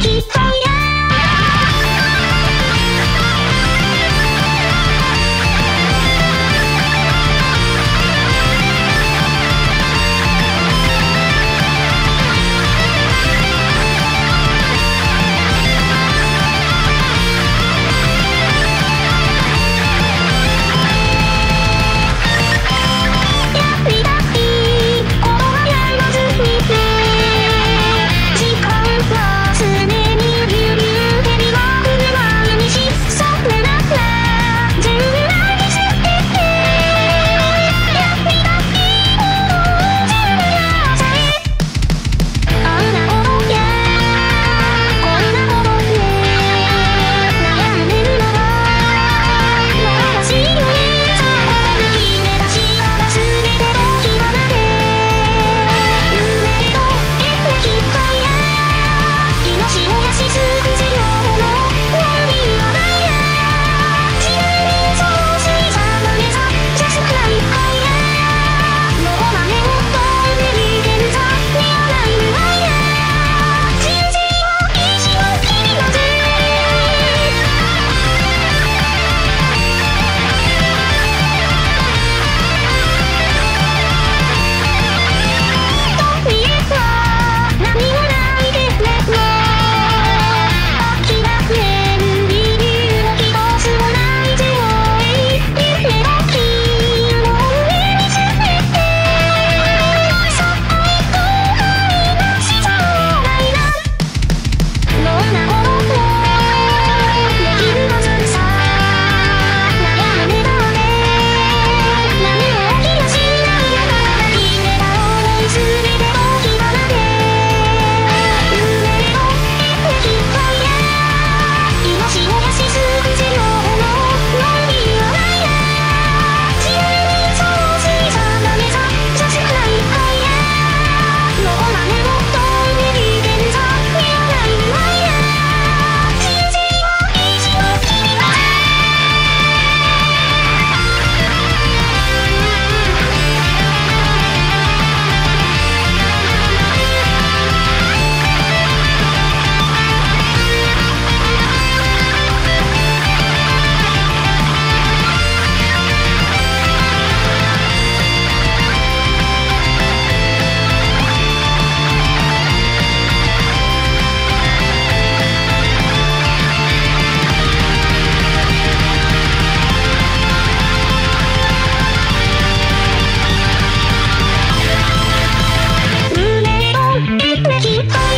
keep me.